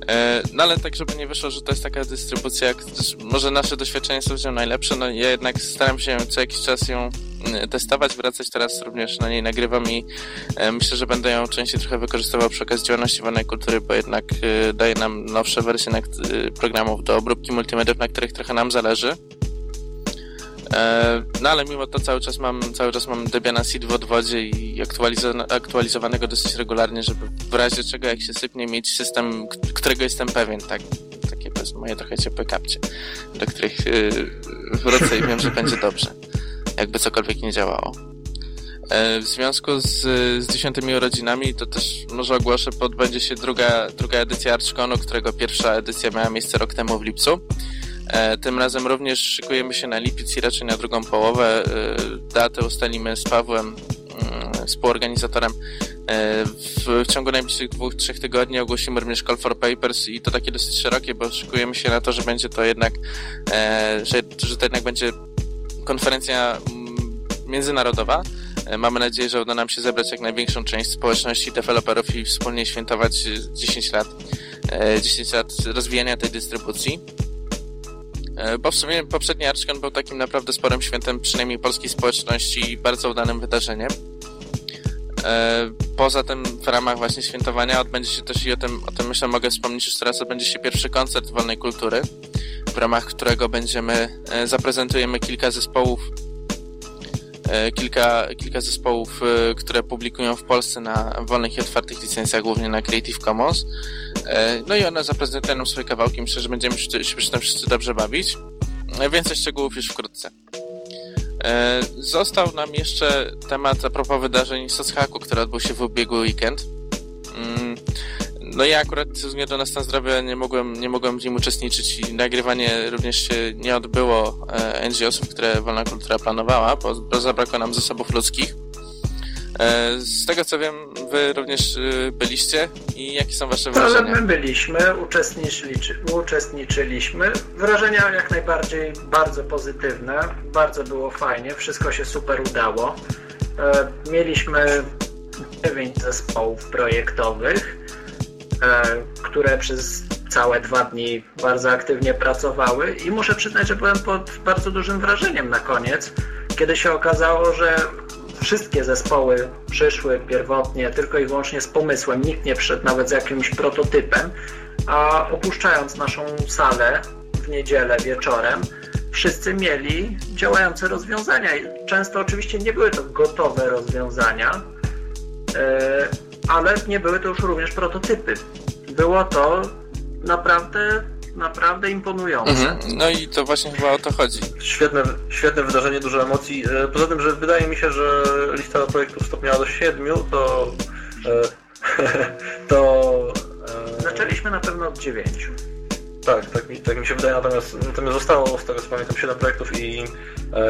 E, no ale tak, żeby nie wyszło, że to jest taka dystrybucja, jak może nasze doświadczenia są z nią najlepsze, no ja jednak staram się co jakiś czas ją mm, testować, wracać teraz również na niej nagrywam i e, myślę, że będę ją częściej trochę wykorzystywał przy okazji działalności wolnej kultury, bo jednak e, daje nam nowsze wersje na, programów do obróbki multimediów, na których trochę nam zależy. E, no ale mimo to cały czas mam, cały czas mam Debiana Seed w odwodzie i aktualizowanego dosyć regularnie, żeby w razie czego jak się sypnie mieć system, którego jestem pewien, tak? Takie moje trochę ciepłe kapcie, do których yy, wrócę i wiem, że będzie dobrze. Jakby cokolwiek nie działało. E, w związku z, z dziesiątymi urodzinami to też może ogłoszę, odbędzie się druga, druga edycja ArchConu, którego pierwsza edycja miała miejsce rok temu w lipcu. E, tym razem również szykujemy się na lipiec i raczej na drugą połowę. E, datę ustalimy z Pawłem, mm, współorganizatorem. E, w, ciągu najbliższych dwóch, trzech tygodni ogłosimy również Call for Papers i to takie dosyć szerokie, bo szykujemy się na to, że będzie to jednak, że, że to jednak będzie konferencja mm, międzynarodowa. Mamy nadzieję, że uda nam się zebrać jak największą część społeczności deweloperów i wspólnie świętować 10 lat, 10 lat rozwijania tej dystrybucji. E, bo w sumie poprzedni ArchCon był takim naprawdę sporym świętem, przynajmniej polskiej społeczności i bardzo udanym wydarzeniem. E, poza tym w ramach właśnie świętowania odbędzie się też i o tym, o tym myślę mogę wspomnieć już teraz, odbędzie się pierwszy koncert wolnej kultury, w ramach którego będziemy, e, zaprezentujemy kilka zespołów kilka, kilka zespołów, które publikują w Polsce na wolnych i otwartych licencjach, głównie na Creative Commons. E, no i one zaprezentują nam swoje kawałki. Myślę, że będziemy się przy tym wszyscy dobrze bawić. E, więcej szczegółów już wkrótce. E, został nam jeszcze temat a propos wydarzeń Soshaku, który odbył się w ubiegły weekend. No ja akurat ze względu na stan zdrowia nie mogłem, nie mogłem w nim uczestniczyć i nagrywanie również się nie odbyło NGO-sów, które Wolna Kultura planowała, bo zabrakło nam zasobów ludzkich. E, z tego co wiem, wy również e, byliście i jakie są wasze wrażenia? Ale my byliśmy, uczestniczyliśmy. Wrażenia jak najbardziej bardzo pozytywne, bardzo było fajnie, wszystko się super udało. E, mieliśmy dziewięć zespołów projektowych, które przez całe dwa dni bardzo aktywnie pracowały. I muszę przyznać, że byłem pod bardzo dużym wrażeniem na koniec, kiedy się okazało, że wszystkie zespoły przyszły pierwotnie tylko i wyłącznie z pomysłem, nikt nie przyszedł nawet z jakimś prototypem, a opuszczając naszą salę w niedzielę wieczorem, wszyscy mieli działające rozwiązania. Często oczywiście nie były to gotowe rozwiązania, e, ale nie były to już również prototypy. Było to naprawdę naprawdę imponujące. Mhm. No i to właśnie chyba o to chodzi. Świetne, świetne wydarzenie, dużo emocji. E, poza tym, że wydaje mi się, że lista projektów stopniała do siedmiu, to... E, <laughs> to... E, Zaczęliśmy na pewno od dziewięciu. Tak, tak mi, tak mi się wydaje, natomiast, natomiast zostało z tego co pamiętam 7 projektów i,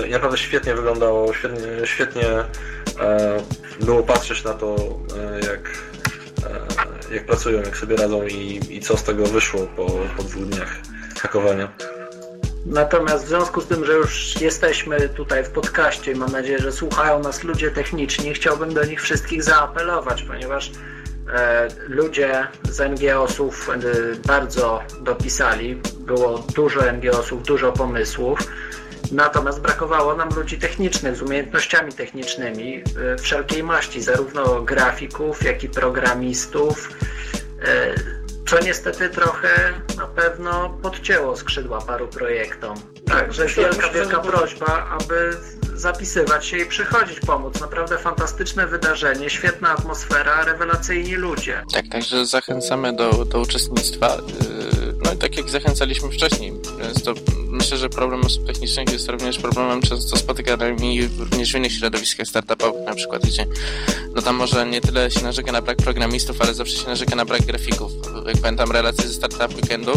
i naprawdę świetnie wyglądało, świetnie, świetnie było patrzeć na to, jak, jak pracują, jak sobie radzą i, i co z tego wyszło po, po dwóch dniach hakowania. Natomiast w związku z tym, że już jesteśmy tutaj w podcaście i mam nadzieję, że słuchają nas ludzie techniczni, chciałbym do nich wszystkich zaapelować, ponieważ e, ludzie z NGO-sów e, bardzo dopisali. Było dużo NGO-sów, dużo pomysłów. Natomiast brakowało nam ludzi technicznych, z umiejętnościami technicznymi e, wszelkiej maści, zarówno grafików, jak i programistów. E, co niestety trochę na pewno podcięło skrzydła paru projektom. Także wielka, wielka prośba, aby zapisywać się i przychodzić pomóc. Naprawdę fantastyczne wydarzenie, świetna atmosfera, rewelacyjni ludzie. Tak, także zachęcamy do, do uczestnictwa. Yy, no i tak jak zachęcaliśmy wcześniej, to myślę, że problem osób technicznych jest również problemem często spotykanym również w innych środowiskach startupowych na przykład, gdzie no tam może nie tyle się narzeka na brak programistów, ale zawsze się narzeka na brak grafików. Jak pamiętam relacje ze Startup Weekendu,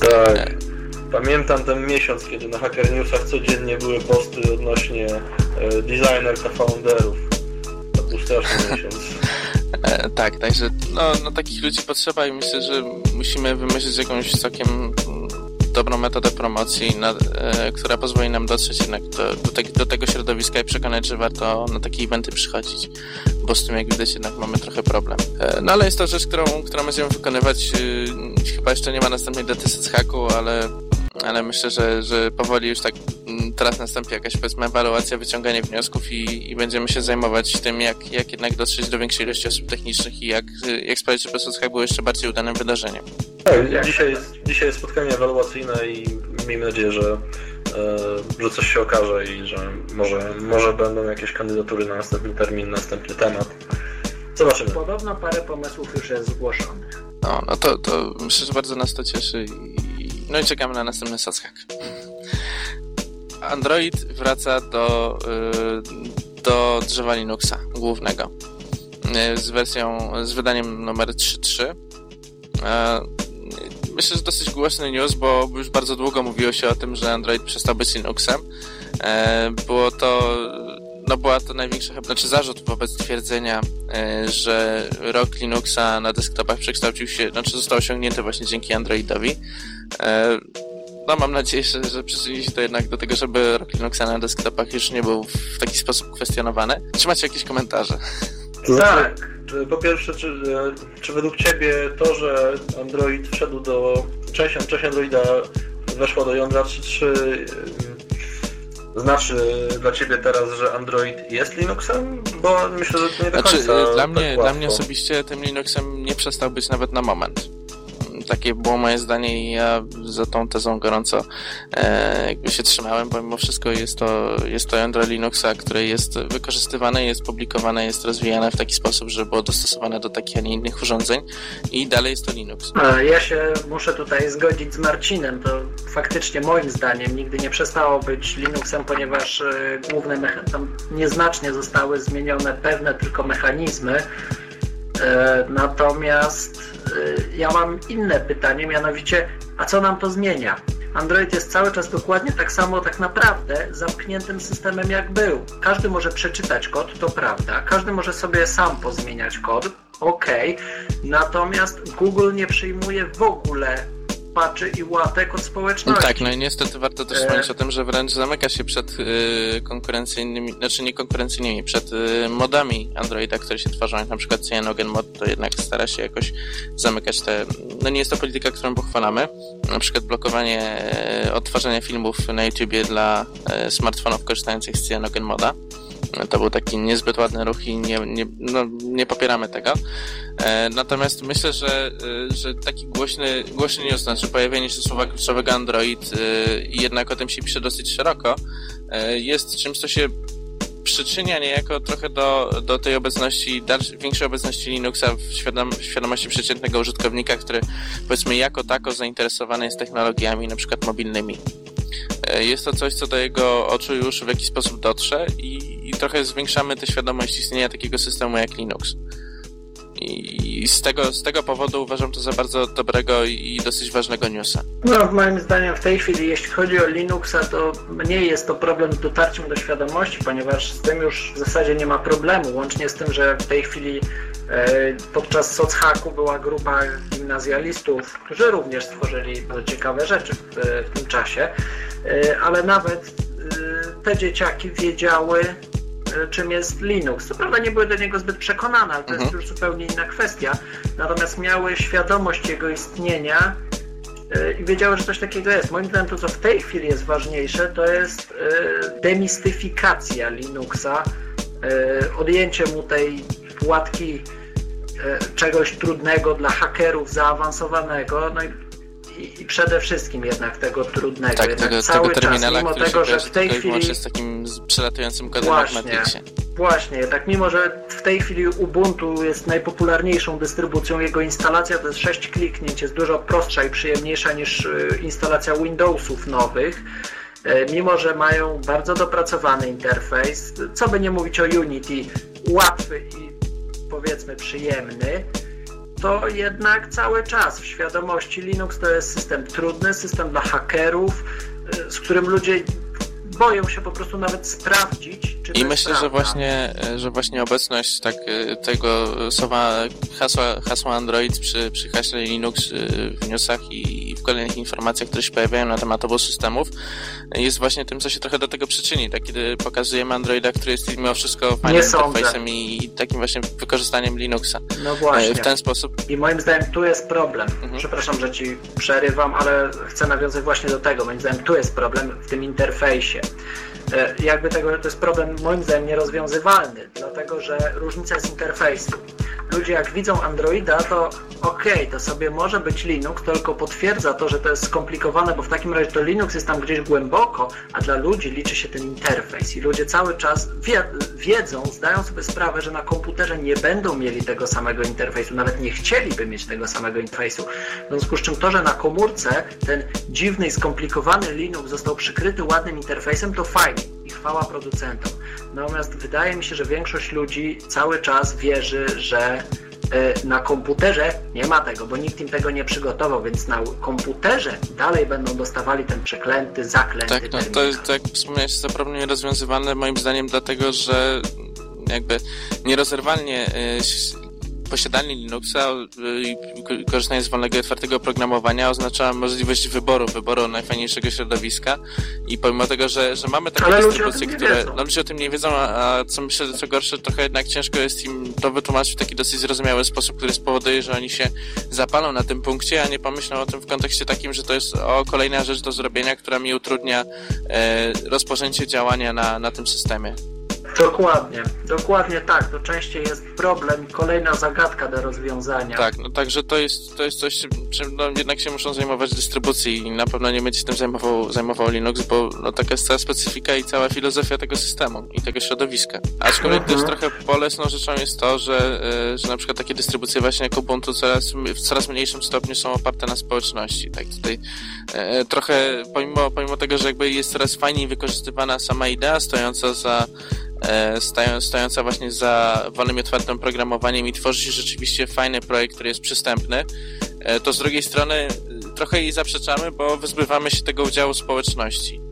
tak. Pamiętam ten miesiąc, kiedy na Hacker Newsach codziennie były posty odnośnie e, designerka founderów. To był straszny <laughs> miesiąc. E, tak, także no, no takich ludzi potrzeba i myślę, że musimy wymyślić jakąś całkiem dobrą metodę promocji, na, e, która pozwoli nam dotrzeć jednak do, do, te, do, tego środowiska i przekonać, że warto na takie eventy przychodzić, bo z tym jak widać jednak mamy trochę problem. E, no ale jest to rzecz, którą, którą będziemy wykonywać. E, chyba jeszcze nie ma następnej daty z haku, ale ale myślę, że, że powoli już tak mm, teraz nastąpi jakaś powiedzmy ewaluacja, wyciąganie wniosków i, i będziemy się zajmować tym, jak, jak jednak dotrzeć do większej ilości osób technicznych i jak, jak sprawić, żeby Sochak był jeszcze bardziej udanym wydarzeniem. Tak, dzisiaj jest, dzisiaj jest spotkanie ewaluacyjne i miejmy nadzieję, że, e, że coś się okaże i że może, może będą jakieś kandydatury na następny termin, następny temat. Zobaczymy. Podobno parę pomysłów już jest zgłoszonych. No, no to, to myślę, że bardzo nas to cieszy i, no i czekamy na następny Sashack. Android wraca do, y, do drzewa Linuxa głównego y, z wersją, z wydaniem numer 3.3. Myślę, że dosyć głośny news, bo już bardzo długo mówiło się o tym, że Android przestał być Linuxem. Było to no była to największa, znaczy zarzut wobec twierdzenia, że rok Linuxa na desktopach przekształcił się, znaczy został osiągnięty właśnie dzięki Androidowi. E, no mam nadzieję, że, że przyczyni się to jednak do tego, żeby rok Linuxa na desktopach już nie był w taki sposób kwestionowany. Czy macie jakieś komentarze? Tak. Po pierwsze, czy, czy według Ciebie to, że Android wszedł do... Część, część Androida weszła do jądra 3.3 znaczy dla Ciebie teraz, że Android jest Linuxem? Bo myślę, że to nie do znaczy, końca dla, mnie, tak dla mnie osobiście tym Linuxem nie przestał być nawet na moment takie było moje zdanie i ja za tą tezą gorąco e, jakby się trzymałem, bo mimo wszystko jest to, jest to jądro Linuxa, które jest wykorzystywane, jest publikowane, jest rozwijane w taki sposób, że było dostosowane do takich, a nie innych urządzeń. I dalej jest to Linux. Ja się muszę tutaj zgodzić z Marcinem, to faktycznie moim zdaniem nigdy nie przestało być Linuxem, ponieważ e, główne tam nieznacznie zostały zmienione pewne tylko mechanizmy, e, natomiast ja mam inne pytanie, mianowicie, a co nam to zmienia? Android jest cały czas dokładnie tak samo tak naprawdę zamkniętym systemem jak był. Każdy może przeczytać kod, to prawda. Każdy może sobie sam pozmieniać kod, ok. Natomiast Google nie przyjmuje w ogóle patchy i łatek od społeczności. No tak, no i niestety warto też wspomnieć e... o tym, że wręcz zamyka się przed y, konkurencyjnymi, znaczy nie konkurencyjnymi, przed y, modami Androida, które się tworzą, jak na przykład Cyanogen Mod, to jednak stara się jakoś zamykać te, no nie jest to polityka, którą pochwalamy, na przykład blokowanie y, odtwarzania filmów na YouTubie dla smartfonów korzystających z Cyanogen Moda, to był taki niezbyt ładny ruch i nie, nie, no, nie popieramy tego. E, natomiast myślę, że, e, że taki głośny, głośny news, znaczy pojawienie się słowa kluczowego Android e, i jednak o tym się pisze dosyć szeroko, jest czymś, co się przyczynia niejako trochę do, do tej obecności, większej obecności Linuxa w, świadom, w świadomości przeciętnego użytkownika, który powiedzmy jako tako zainteresowany jest technologiami na przykład mobilnymi. E, jest to coś, co do jego oczu już w jakiś sposób dotrze i, i trochę zwiększamy tę świadomość istnienia takiego systemu jak Linux. I z tego, z tego powodu uważam to za bardzo dobrego i dosyć ważnego newsa. No, moim zdaniem w tej chwili, jeśli chodzi o Linuxa, to mniej jest to problem z dotarciem do świadomości, ponieważ z tym już w zasadzie nie ma problemu. Łącznie z tym, że w tej chwili podczas Sochaku była grupa gimnazjalistów, którzy również stworzyli bardzo ciekawe rzeczy w, tym czasie, e, ale nawet e, te dzieciaki wiedziały, E, czym jest Linux. Co prawda nie były do niego zbyt przekonane, ale to mhm. jest już zupełnie inna kwestia. Natomiast miały świadomość jego istnienia e, i wiedziały, że coś takiego jest. Moim zdaniem to, co w tej chwili jest ważniejsze, to jest e, demistyfikacja Linuxa, odjęcie mu tej płatki czegoś trudnego dla hakerów, zaawansowanego. No i i, przede wszystkim jednak tego trudnego. Tak, tego, cały tego terminala, czas, mimo tego, że w tej chwili... z takim przelatującym kodem właśnie, Matrixie. Właśnie, tak mimo, że w tej chwili Ubuntu jest najpopularniejszą dystrybucją, jego instalacja to jest 6 kliknięć, jest dużo prostsza i przyjemniejsza niż y, instalacja Windowsów nowych, y, mimo że mają bardzo dopracowany interfejs, co by nie mówić o Unity, łatwy i powiedzmy przyjemny, to jednak cały czas w świadomości Linux to jest system trudny, system dla hakerów, y, z którym ludzie boją się po prostu nawet sprawdzić, czy I myślę, że właśnie, że właśnie obecność tak, e, tego słowa hasła, hasła Android przy, przy haśle Linux e, w newsach i w kolejnych informacjach, które się pojawiają na temat obu systemów, jest właśnie tym, co się trochę do tego przyczyni. Tak, kiedy pokazujemy Androida, który jest mimo wszystko fajnym interfejsem i, i, takim właśnie wykorzystaniem Linuxa. No właśnie. E, w ten sposób. I moim zdaniem tu jest problem. Mhm. Przepraszam, że ci przerywam, ale chcę nawiązać właśnie do tego. Moim zdaniem tu jest problem w tym interfejsie. E, jakby tego, to jest problem moim zdaniem nierozwiązywalny, dlatego że różnica jest interfejsu. Ludzie jak widzą Androida, to okej, okay, to sobie może być Linux, tylko potwierdza to, że to jest skomplikowane, bo w takim razie to Linux jest tam gdzieś głęboko, a dla ludzi liczy się ten interfejs i ludzie cały czas wie, wiedzą, zdają sobie sprawę, że na komputerze nie będą mieli tego samego interfejsu, nawet nie chcieliby mieć tego samego interfejsu. W związku z czym to, że na komórce ten dziwny i skomplikowany Linux został przykryty ładnym interfejsem, to fajnie i chwała producentom. Natomiast wydaje mi się, że większość ludzi cały czas wierzy, że e, na komputerze nie ma tego, bo nikt im tego nie przygotował, więc na komputerze dalej będą dostawali ten przeklęty, zaklęty Tak, no to jest, tak jak wspomniałeś, jest to problem nierozwiązywalny moim zdaniem dlatego, że jakby nierozerwalnie e, posiadanie Linuxa i korzystanie z wolnego i otwartego oprogramowania oznacza możliwość wyboru, wyboru najfajniejszego środowiska i pomimo tego, że, że mamy takie Ale dystrybucje, które no, ludzie o tym nie wiedzą, a, a co myślę, co gorsze, trochę jednak ciężko jest im to wytłumaczyć w taki dosyć zrozumiały sposób, który spowoduje, że oni się zapalą na tym punkcie, a nie pomyślą o tym w kontekście takim, że to jest o kolejna rzecz do zrobienia, która mi utrudnia e, rozpoczęcie działania na, na tym systemie. Dokładnie, dokładnie tak. To częściej jest problem i kolejna zagadka do rozwiązania. Tak, no także to jest, to jest coś, czym no, jednak się muszą zajmować dystrybucje i na pewno nie będzie się tym zajmował, zajmował Linux, bo no, taka jest cała specyfika i cała filozofia tego systemu i tego środowiska. Aczkolwiek mhm. też trochę bolesną rzeczą jest to, że, e, że na przykład takie dystrybucje właśnie jak Ubuntu coraz, w coraz mniejszym stopniu są oparte na społeczności. Tak tutaj e, trochę, pomimo, pomimo tego, że jakby jest coraz fajniej wykorzystywana sama idea stojąca za E, stojąca właśnie za wolnym i otwartym programowaniem i tworzy się rzeczywiście fajny projekt, który jest przystępny, e, to z drugiej strony e, trochę jej zaprzeczamy, bo wyzbywamy się tego udziału społeczności.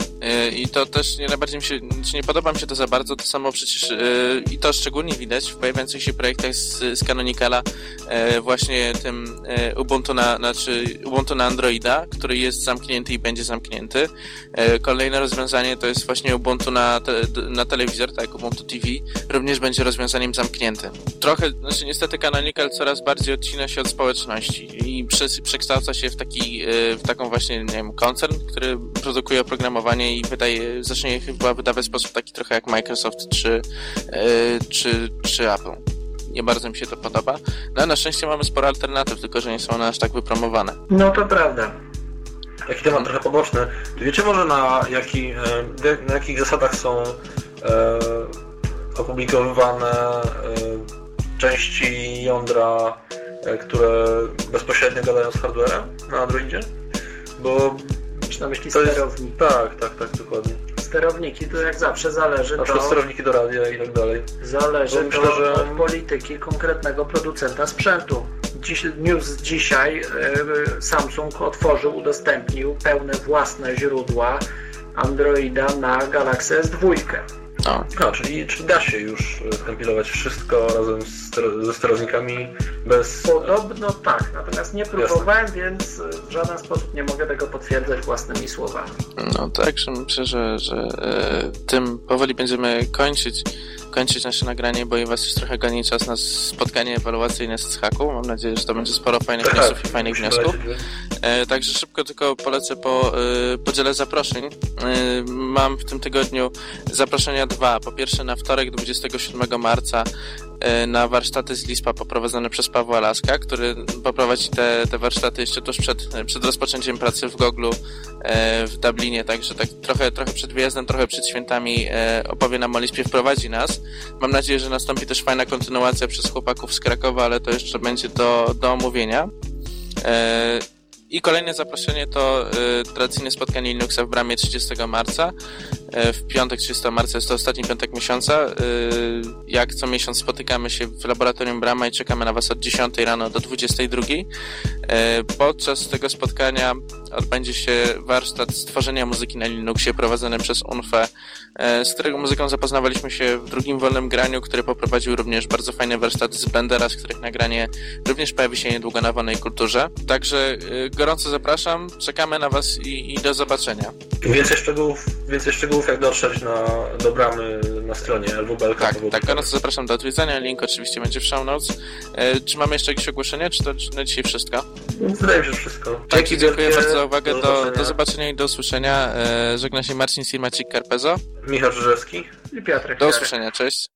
I to też nie najbardziej mi się, czy nie podoba mi się to za bardzo, to samo przecież i to szczególnie widać w pojawiających się projektach z, z Canonicala właśnie tym Ubuntu na, znaczy Ubuntu na Androida, który jest zamknięty i będzie zamknięty. Kolejne rozwiązanie to jest właśnie Ubuntu na, te, na telewizor, tak, Ubuntu TV, również będzie rozwiązaniem zamkniętym. Trochę, znaczy niestety Canonical coraz bardziej odcina się od społeczności i przekształca się w taki, w taką właśnie, nie wiem, koncern, który produkuje oprogramowanie i wydaje, zacznie chyba wydawać w sposób taki trochę jak Microsoft czy, e, czy, czy Apple. Nie bardzo mi się to podoba. No na szczęście mamy sporo alternatyw, tylko że nie są one aż tak wypromowane. No to prawda. Taki temat trochę poboczny. Czy wiecie może na, jaki, e, na jakich zasadach są e, opublikowywane e, części jądra, e, które bezpośrednio gadają z hardwarem na Androidzie? Bo na myśli sterownik. Tak, tak, tak, dokładnie. Sterowniki to jak zawsze zależy przykład to... sterowniki do radia i tak dalej. Zależy myślę, to że... od polityki konkretnego producenta sprzętu. Dziś, news dzisiaj yy, Samsung otworzył, udostępnił pełne własne źródła Androida na Galaxy S2. A, a czyli, czyli da się już skompilować wszystko razem z, ze sterownikami bez... Podobno tak, natomiast nie próbowałem, Jasne. więc w żaden sposób nie mogę tego potwierdzać własnymi słowami. No tak, myślę, że, że e, tym powoli będziemy kończyć kończyć nasze nagranie, bo i was już trochę goni czas na spotkanie ewaluacyjne z haku. Mam nadzieję, że to będzie sporo fajnych tak, newsów i fajnych wniosków. E, także szybko tylko polecę po e, podziale zaproszeń. E, mam w tym tygodniu zaproszenia dwa. Po pierwsze na wtorek 27 marca na warsztaty z LISPA poprowadzone przez Pawła Laska, który poprowadzi te, te warsztaty jeszcze tuż przed, przed rozpoczęciem pracy w Goglu e, w Dublinie, także tak trochę, trochę przed wyjazdem, trochę przed świętami e, opowie nam o LISPie, wprowadzi nas. Mam nadzieję, że nastąpi też fajna kontynuacja przez chłopaków z Krakowa, ale to jeszcze będzie do, do omówienia. I kolejne zaproszenie to y, tradycyjne spotkanie Linuxa w bramie 30 marca. Y, w piątek 30 marca jest to ostatni piątek miesiąca. Y, jak co miesiąc spotykamy się w laboratorium Brama i czekamy na Was od 10 rano do 22. Y, podczas tego spotkania odbędzie się warsztat stworzenia muzyki na Linuxie prowadzony przez UNFE, z którego muzyką zapoznawaliśmy się w drugim wolnym graniu, który poprowadził również bardzo fajny warsztat z Bendera, z których nagranie również pojawi się niedługo na wolnej kulturze. Także y, gorąco zapraszam, czekamy na Was i, i do zobaczenia. Więcej szczegółów, więcej szczegółów jak dotrzeć na, do bramy na stronie lwblk. Tak, tak, gorąco zapraszam do odwiedzania, link oczywiście będzie w show notes. E, czy mamy jeszcze jakieś ogłoszenie, czy to czy na dzisiaj wszystko? Wydaje mi się, że wszystko. Tak, Dzięki dziękuję bardzo za uwagę, do, do, do zobaczenia i do usłyszenia. E, żegna się Marcin Silmacik Karpezo. Michał Rzeszewski i Piotrek. Do usłyszenia, cześć.